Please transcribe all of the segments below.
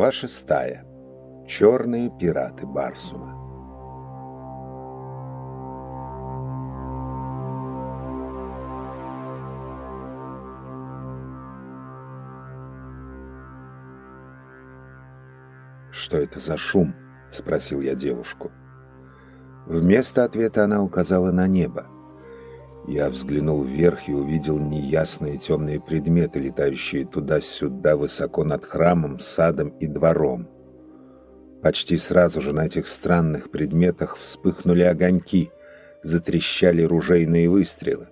Глава шестая. Черные пираты Барсума. «Что это за шум?» — спросил я девушку. Вместо ответа она указала на небо. Я взглянул вверх и увидел неясные темные предметы, летающие туда-сюда высоко над храмом, садом и двором. Почти сразу же на этих странных предметах вспыхнули огоньки, затрещали ружейные выстрелы.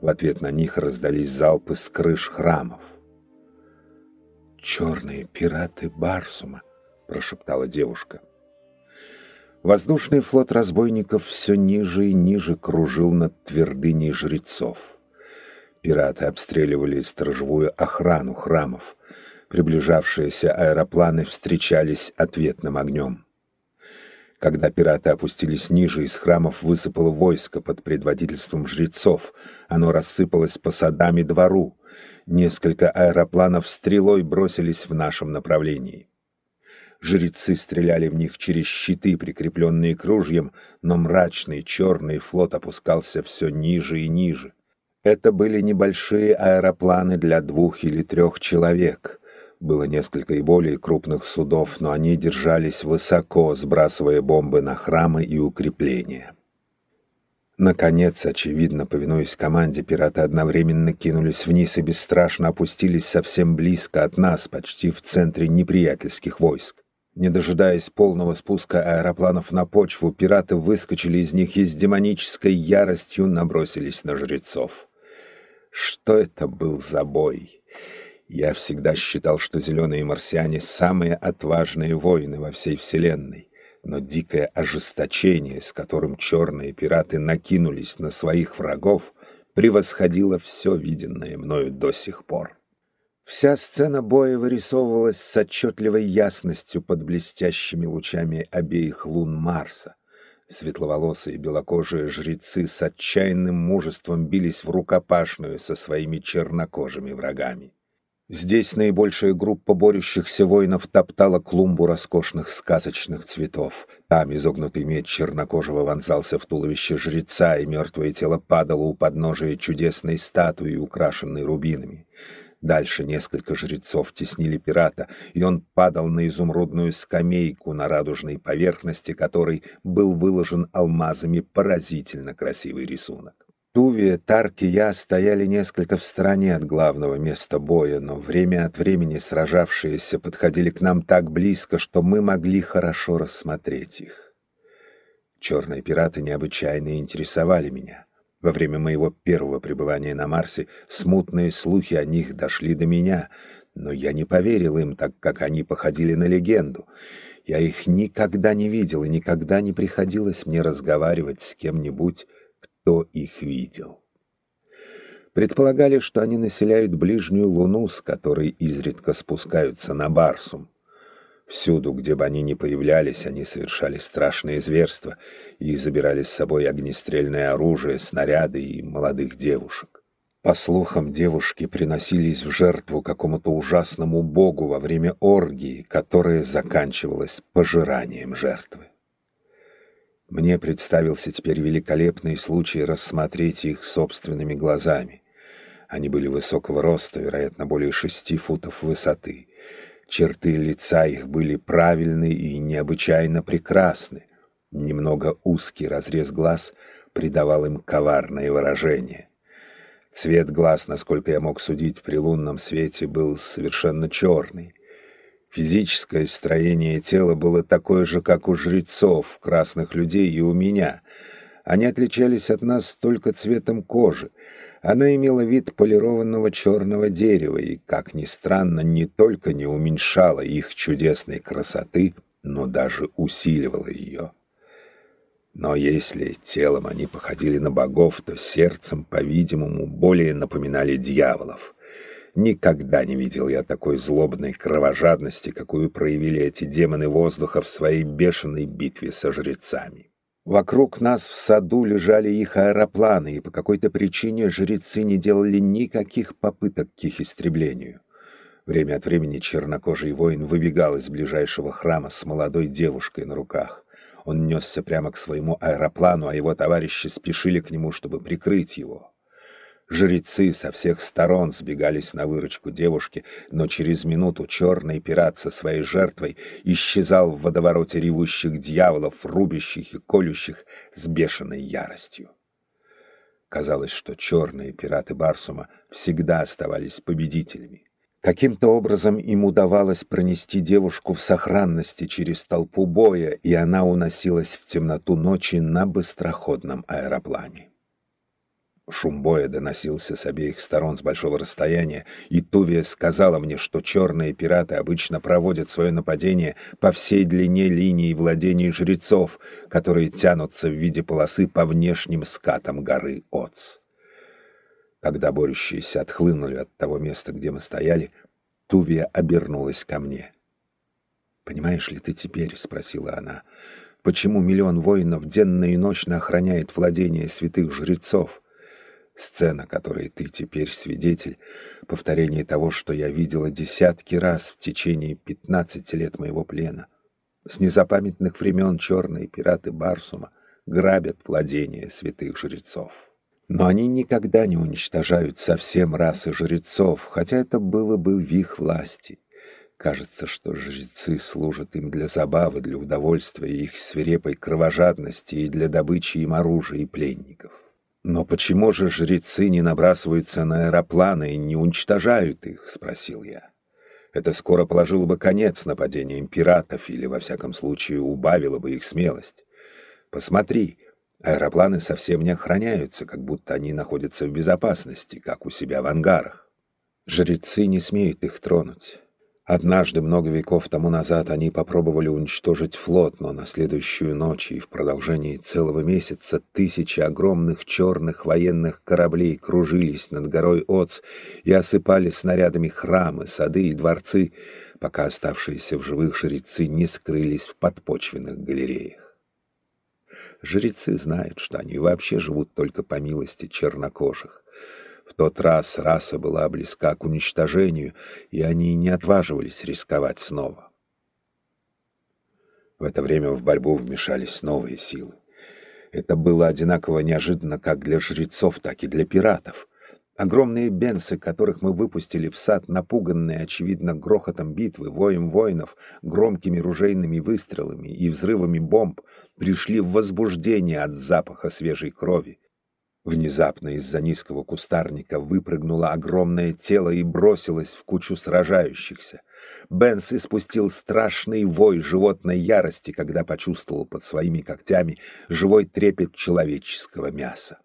В ответ на них раздались залпы с крыш храмов. «Черные пираты Барсума», — прошептала девушка. Воздушный флот разбойников все ниже и ниже кружил над твердыней жрецов. Пираты обстреливали сторожевую охрану храмов. Приближавшиеся аэропланы встречались ответным огнем. Когда пираты опустились ниже, из храмов высыпало войско под предводительством жрецов. Оно рассыпалось по садам и двору. Несколько аэропланов стрелой бросились в нашем направлении. Жрецы стреляли в них через щиты, прикрепленные к но мрачный черный флот опускался все ниже и ниже. Это были небольшие аэропланы для двух или трех человек. Было несколько и более крупных судов, но они держались высоко, сбрасывая бомбы на храмы и укрепления. Наконец, очевидно, повинуясь команде, пираты одновременно кинулись вниз и бесстрашно опустились совсем близко от нас, почти в центре неприятельских войск. Не дожидаясь полного спуска аэропланов на почву, пираты выскочили из них и с демонической яростью набросились на жрецов. Что это был за бой? Я всегда считал, что зеленые марсиане — самые отважные воины во всей Вселенной. Но дикое ожесточение, с которым черные пираты накинулись на своих врагов, превосходило все виденное мною до сих пор. Вся сцена боя вырисовывалась с отчетливой ясностью под блестящими лучами обеих лун Марса. Светловолосые белокожие жрецы с отчаянным мужеством бились в рукопашную со своими чернокожими врагами. Здесь наибольшая группа борющихся воинов топтала клумбу роскошных сказочных цветов. Там изогнутый меч чернокожего вонзался в туловище жреца, и мертвое тело падало у подножия чудесной статуи, украшенной рубинами. Дальше несколько жрецов теснили пирата, и он падал на изумрудную скамейку, на радужной поверхности которой был выложен алмазами поразительно красивый рисунок. Тувия, Тарк и я стояли несколько в стороне от главного места боя, но время от времени сражавшиеся подходили к нам так близко, что мы могли хорошо рассмотреть их. Черные пираты необычайно интересовали меня. Во время моего первого пребывания на Марсе смутные слухи о них дошли до меня, но я не поверил им, так как они походили на легенду. Я их никогда не видел, и никогда не приходилось мне разговаривать с кем-нибудь, кто их видел. Предполагали, что они населяют ближнюю луну, с которой изредка спускаются на Барсум. Всюду, где бы они ни появлялись, они совершали страшные зверства и забирали с собой огнестрельное оружие, снаряды и молодых девушек. По слухам, девушки приносились в жертву какому-то ужасному богу во время оргии, которая заканчивалась пожиранием жертвы. Мне представился теперь великолепный случай рассмотреть их собственными глазами. Они были высокого роста, вероятно, более шести футов высоты. Черты лица их были правильны и необычайно прекрасны. Немного узкий разрез глаз придавал им коварное выражение. Цвет глаз, насколько я мог судить при лунном свете, был совершенно черный. Физическое строение тела было такое же, как у жрецов, красных людей и у меня. Они отличались от нас только цветом кожи, она имела вид полированного черного дерева и, как ни странно, не только не уменьшала их чудесной красоты, но даже усиливала ее. Но если телом они походили на богов, то сердцем, по-видимому, более напоминали дьяволов. Никогда не видел я такой злобной кровожадности, какую проявили эти демоны воздуха в своей бешеной битве со жрецами. Вокруг нас в саду лежали их аэропланы, и по какой-то причине жрецы не делали никаких попыток к их истреблению. Время от времени чернокожий воин выбегал из ближайшего храма с молодой девушкой на руках. Он несся прямо к своему аэроплану, а его товарищи спешили к нему, чтобы прикрыть его. Жрецы со всех сторон сбегались на выручку девушки, но через минуту черный пират со своей жертвой исчезал в водовороте ревущих дьяволов, рубящих и колющих с бешеной яростью. Казалось, что черные пираты Барсума всегда оставались победителями. Каким-то образом им удавалось пронести девушку в сохранности через толпу боя, и она уносилась в темноту ночи на быстроходном аэроплане. Шум боя доносился с обеих сторон с большого расстояния, и Тувия сказала мне, что черные пираты обычно проводят свое нападение по всей длине линии владений жрецов, которые тянутся в виде полосы по внешним скатам горы Оц. Когда борющиеся отхлынули от того места, где мы стояли, Тувия обернулась ко мне. «Понимаешь ли ты теперь, — спросила она, — почему миллион воинов денно и ночно охраняет владение святых жрецов? Сцена, которой ты теперь свидетель, повторение того, что я видела десятки раз в течение пятнадцати лет моего плена. С незапамятных времен черные пираты Барсума грабят владение святых жрецов». Но они никогда не уничтожают совсем расы жрецов, хотя это было бы в их власти. Кажется, что жрецы служат им для забавы, для удовольствия их свирепой кровожадности и для добычи им оружия и пленников. «Но почему же жрецы не набрасываются на аэропланы и не уничтожают их?» — спросил я. Это скоро положило бы конец нападениям пиратов или, во всяком случае, убавило бы их смелость. Посмотри, Аэропланы совсем не охраняются, как будто они находятся в безопасности, как у себя в ангарах. Жрецы не смеют их тронуть. Однажды, много веков тому назад, они попробовали уничтожить флот, но на следующую ночь и в продолжении целого месяца тысячи огромных черных военных кораблей кружились над горой Оц и осыпали снарядами храмы, сады и дворцы, пока оставшиеся в живых жрецы не скрылись в подпочвенных галереях. Жрецы знают, что они вообще живут только по милости чернокожих. В тот раз раса была близка к уничтожению, и они не отваживались рисковать снова. В это время в борьбу вмешались новые силы. Это было одинаково неожиданно как для жрецов, так и для пиратов. Огромные бенсы, которых мы выпустили в сад, напуганные, очевидно, грохотом битвы, воем воинов, громкими ружейными выстрелами и взрывами бомб, пришли в возбуждение от запаха свежей крови. Внезапно из-за низкого кустарника выпрыгнуло огромное тело и бросилось в кучу сражающихся. Бенс испустил страшный вой животной ярости, когда почувствовал под своими когтями живой трепет человеческого мяса.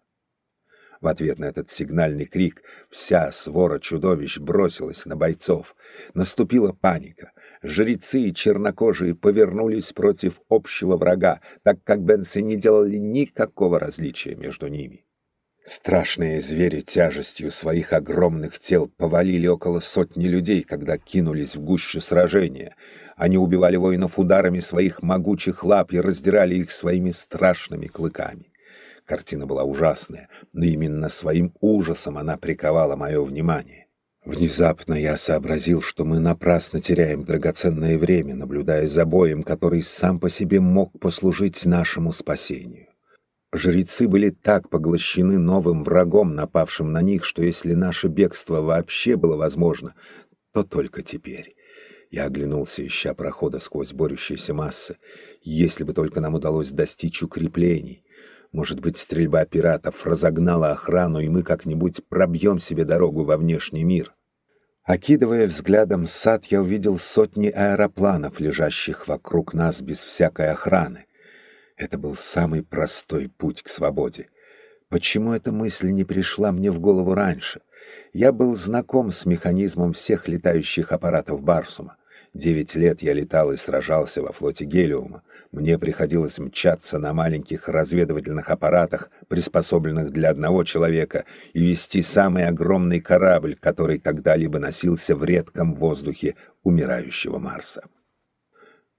В ответ на этот сигнальный крик вся свора чудовищ бросилась на бойцов. Наступила паника. Жрецы и чернокожие повернулись против общего врага, так как бенсы не делали никакого различия между ними. Страшные звери тяжестью своих огромных тел повалили около сотни людей, когда кинулись в гущу сражения. Они убивали воинов ударами своих могучих лап и раздирали их своими страшными клыками. Картина была ужасная, но именно своим ужасом она приковала мое внимание. Внезапно я сообразил, что мы напрасно теряем драгоценное время, наблюдая за боем, который сам по себе мог послужить нашему спасению. Жрецы были так поглощены новым врагом, напавшим на них, что если наше бегство вообще было возможно, то только теперь. Я оглянулся, ища прохода сквозь борющиеся массы. Если бы только нам удалось достичь укреплений. Может быть, стрельба пиратов разогнала охрану, и мы как-нибудь пробьем себе дорогу во внешний мир. Окидывая взглядом сад, я увидел сотни аэропланов, лежащих вокруг нас без всякой охраны. Это был самый простой путь к свободе. Почему эта мысль не пришла мне в голову раньше? Я был знаком с механизмом всех летающих аппаратов Барсума. Девять лет я летал и сражался во флоте Гелиума. Мне приходилось мчаться на маленьких разведывательных аппаратах, приспособленных для одного человека, и вести самый огромный корабль, который когда-либо носился в редком воздухе умирающего Марса.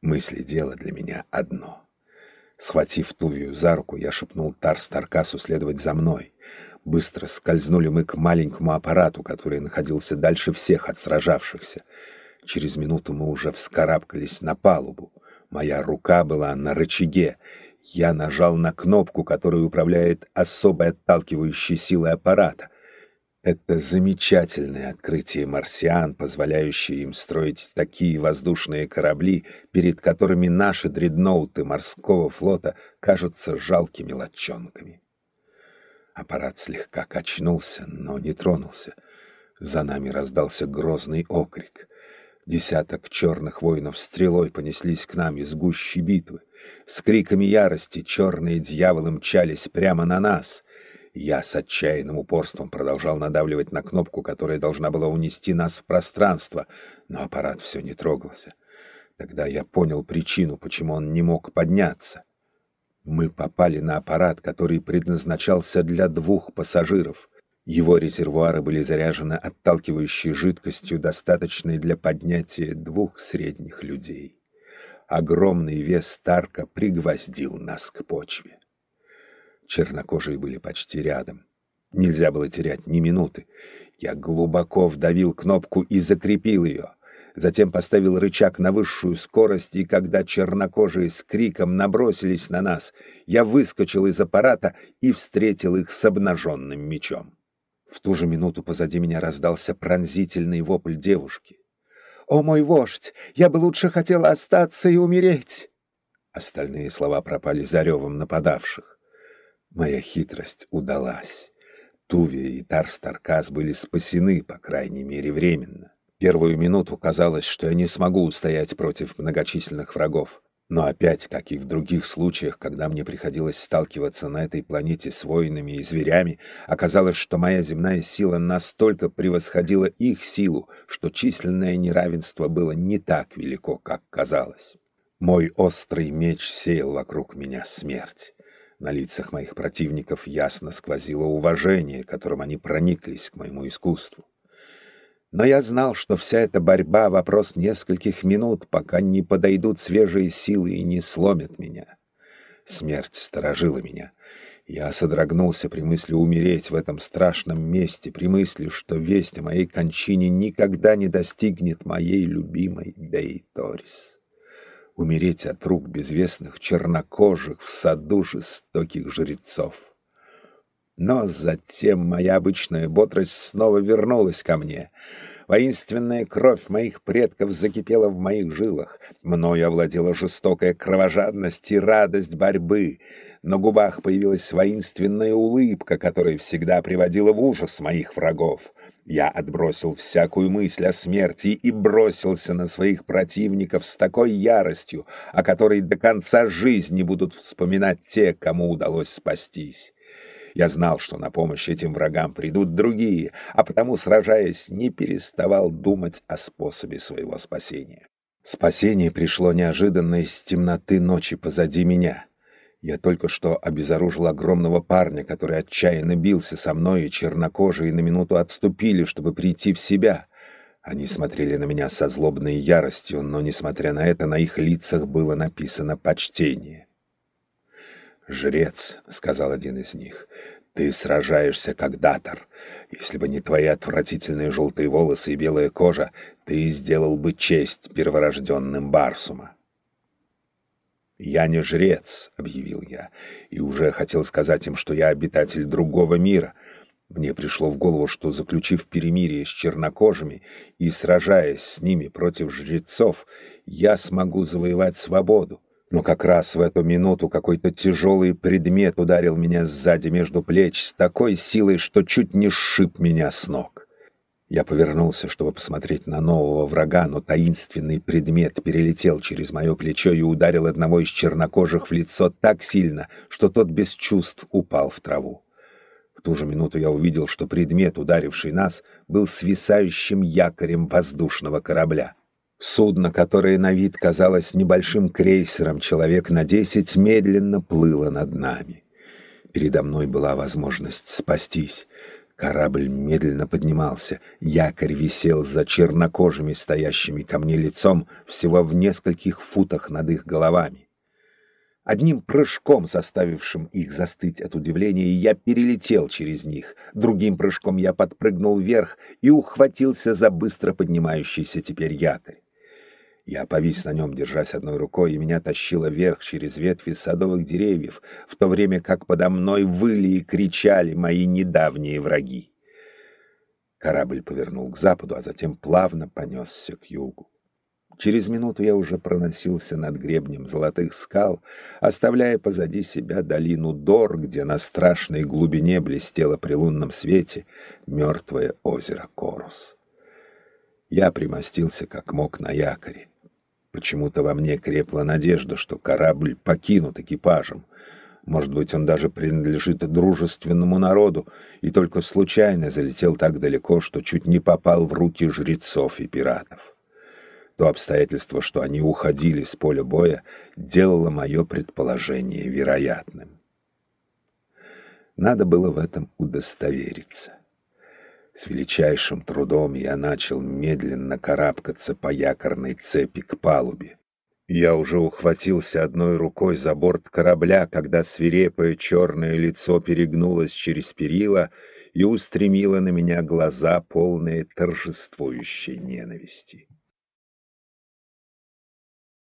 Мысли дело для меня одно. Схватив Тувию за руку, я шепнул Тарс Таркасу следовать за мной. Быстро скользнули мы к маленькому аппарату, который находился дальше всех от сражавшихся. Через минуту мы уже вскарабкались на палубу. Моя рука была на рычаге. Я нажал на кнопку, которая управляет особой отталкивающей силой аппарата. Это замечательное открытие марсиан, позволяющее им строить такие воздушные корабли, перед которыми наши дредноуты морского флота кажутся жалкими лодчонками. Аппарат слегка качнулся, но не тронулся. За нами раздался грозный окрик. Десяток черных воинов стрелой понеслись к нам из гущи битвы. С криками ярости черные дьяволы мчались прямо на нас. Я с отчаянным упорством продолжал надавливать на кнопку, которая должна была унести нас в пространство, но аппарат все не трогался. Тогда я понял причину, почему он не мог подняться. Мы попали на аппарат, который предназначался для двух пассажиров. Его резервуары были заряжены отталкивающей жидкостью, достаточной для поднятия двух средних людей. Огромный вес Старка пригвоздил нас к почве. Чернокожие были почти рядом. Нельзя было терять ни минуты. Я глубоко вдавил кнопку и закрепил ее затем поставил рычаг на высшую скорость, и когда чернокожие с криком набросились на нас, я выскочил из аппарата и встретил их с обнаженным мечом. В ту же минуту позади меня раздался пронзительный вопль девушки. «О мой вождь! Я бы лучше хотела остаться и умереть!» Остальные слова пропали за ревом нападавших. Моя хитрость удалась. Тувия и Тарстаркас были спасены, по крайней мере, временно. Первую минуту казалось, что я не смогу устоять против многочисленных врагов. Но опять, как и в других случаях, когда мне приходилось сталкиваться на этой планете с воинами и зверями, оказалось, что моя земная сила настолько превосходила их силу, что численное неравенство было не так велико, как казалось. Мой острый меч сеял вокруг меня смерть. На лицах моих противников ясно сквозило уважение, которым они прониклись к моему искусству. Но я знал, что вся эта борьба — вопрос нескольких минут, пока не подойдут свежие силы и не сломят меня. Смерть сторожила меня. Я содрогнулся при мысли умереть в этом страшном месте, при мысли, что весть о моей кончине никогда не достигнет моей любимой Дей Торис. Умереть от рук безвестных чернокожих в саду жестоких жрецов. Но затем моя обычная бодрость снова вернулась ко мне. Воинственная кровь моих предков закипела в моих жилах. Мною овладела жестокая кровожадность и радость борьбы. На губах появилась воинственная улыбка, которая всегда приводила в ужас моих врагов. Я отбросил всякую мысль о смерти и бросился на своих противников с такой яростью, о которой до конца жизни будут вспоминать те, кому удалось спастись. Я знал, что на помощь этим врагам придут другие, а потому, сражаясь, не переставал думать о способе своего спасения. Спасение пришло неожиданно из темноты ночи позади меня. Я только что обезоружил огромного парня, который отчаянно бился со мной, и чернокожие на минуту отступили, чтобы прийти в себя. Они смотрели на меня со злобной яростью, но, несмотря на это, на их лицах было написано почтение. «Жрец», — сказал один из них, — «ты сражаешься как датор. Если бы не твои отвратительные желтые волосы и белая кожа, ты сделал бы честь перворожденным Барсума». «Я не жрец», — объявил я, и уже хотел сказать им, что я обитатель другого мира. Мне пришло в голову, что, заключив перемирие с чернокожими и сражаясь с ними против жрецов, я смогу завоевать свободу. Но как раз в эту минуту какой-то тяжелый предмет ударил меня сзади между плеч с такой силой, что чуть не сшиб меня с ног. Я повернулся, чтобы посмотреть на нового врага, но таинственный предмет перелетел через мое плечо и ударил одного из чернокожих в лицо так сильно, что тот без чувств упал в траву. В ту же минуту я увидел, что предмет, ударивший нас, был свисающим якорем воздушного корабля. Судно, которое на вид казалось небольшим крейсером человек на десять, медленно плыло над нами. Передо мной была возможность спастись. Корабль медленно поднимался, якорь висел за чернокожими, стоящими ко мне лицом, всего в нескольких футах над их головами. Одним прыжком, заставившим их застыть от удивления, я перелетел через них. Другим прыжком я подпрыгнул вверх и ухватился за быстро поднимающийся теперь якорь. Я повис на нем, держась одной рукой, и меня тащило вверх через ветви садовых деревьев, в то время как подо мной выли и кричали мои недавние враги. Корабль повернул к западу, а затем плавно понесся к югу. Через минуту я уже проносился над гребнем золотых скал, оставляя позади себя долину Дор, где на страшной глубине блестело при лунном свете мертвое озеро Корус. Я примостился как мог на якоре. Почему-то во мне крепла надежда, что корабль покинут экипажем. Может быть, он даже принадлежит дружественному народу и только случайно залетел так далеко, что чуть не попал в руки жрецов и пиратов. То обстоятельство, что они уходили с поля боя, делало мое предположение вероятным. Надо было в этом удостовериться. С величайшим трудом я начал медленно карабкаться по якорной цепи к палубе. Я уже ухватился одной рукой за борт корабля, когда свирепое черное лицо перегнулось через перила и устремило на меня глаза, полные торжествующей ненависти.